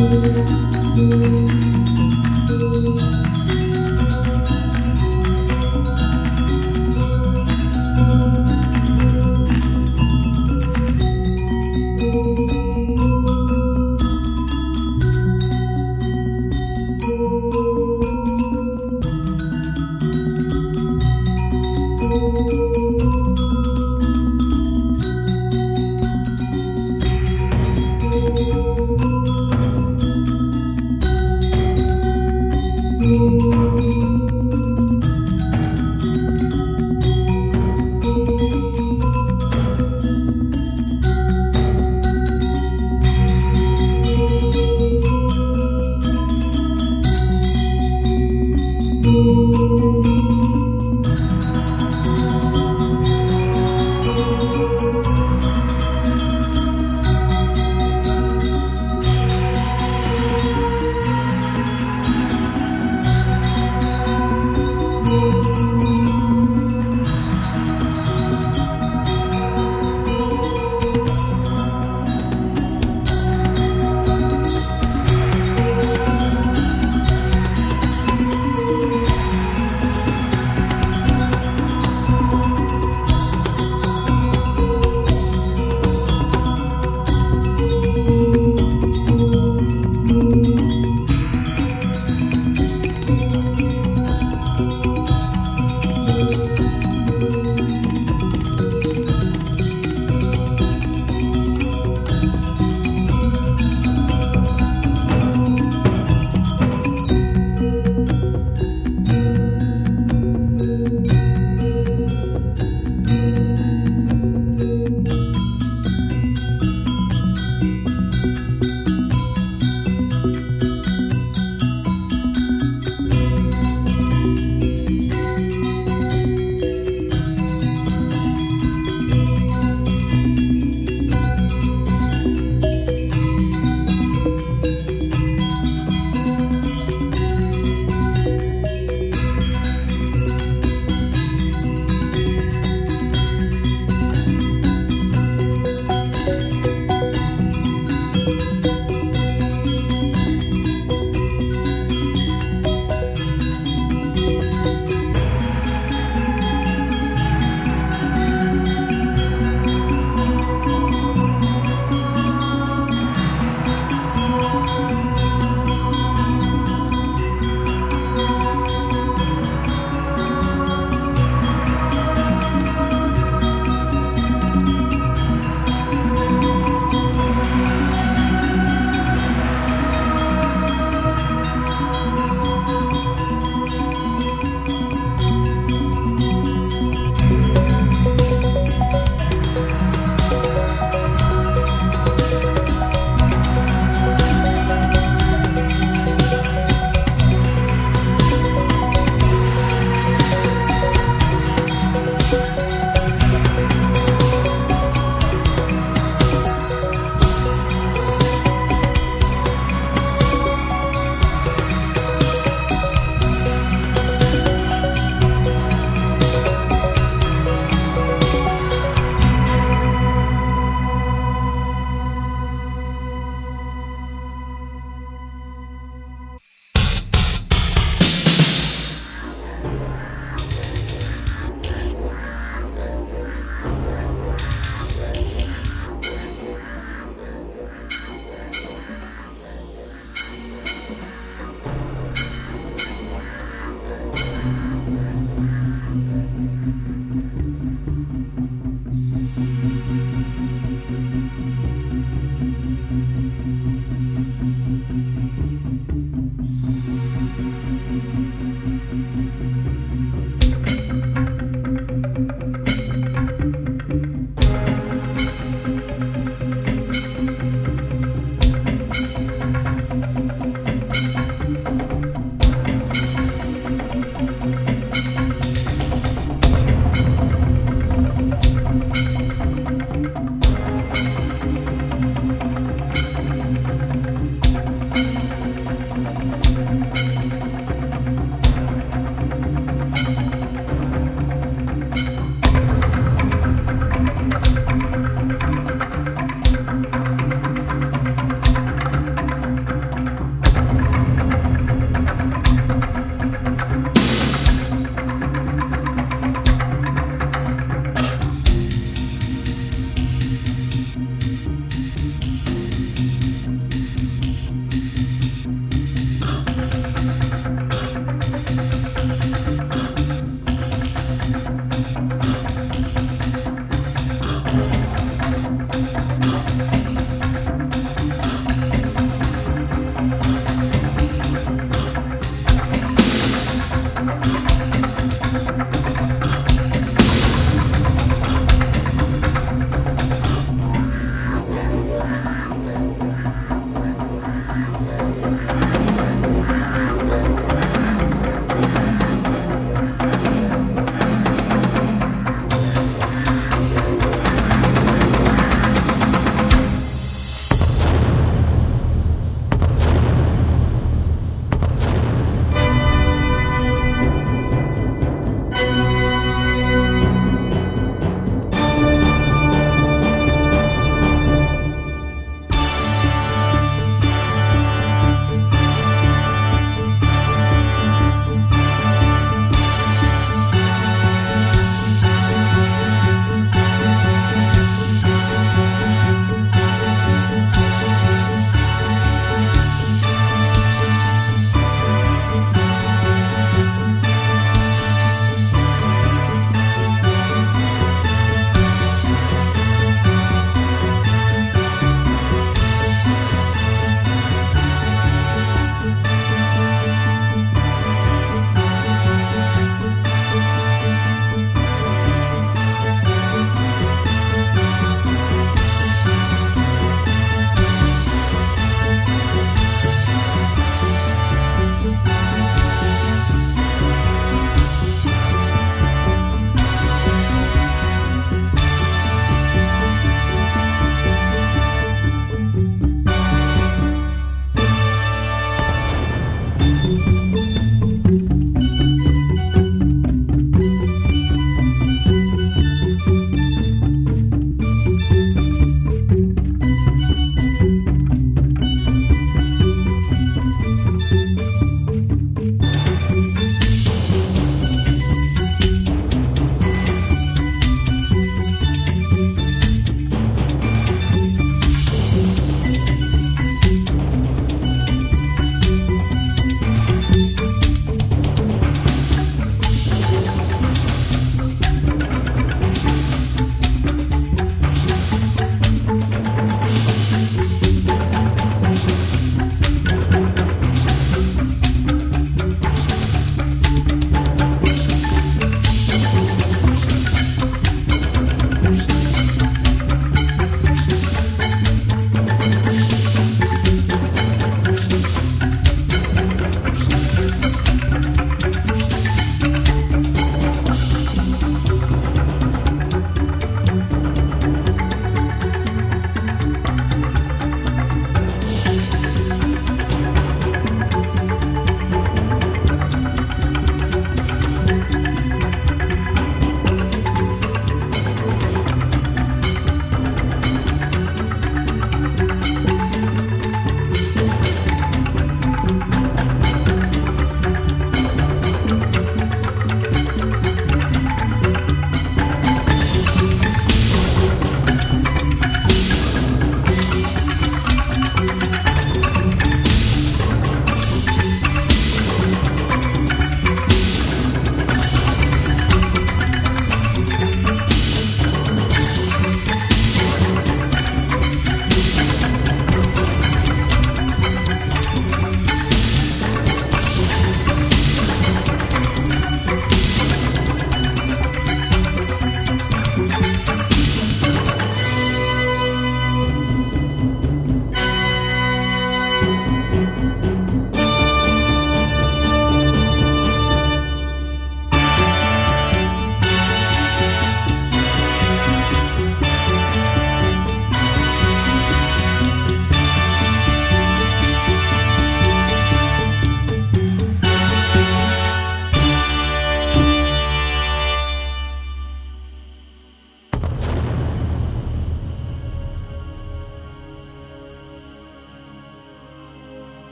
Müzik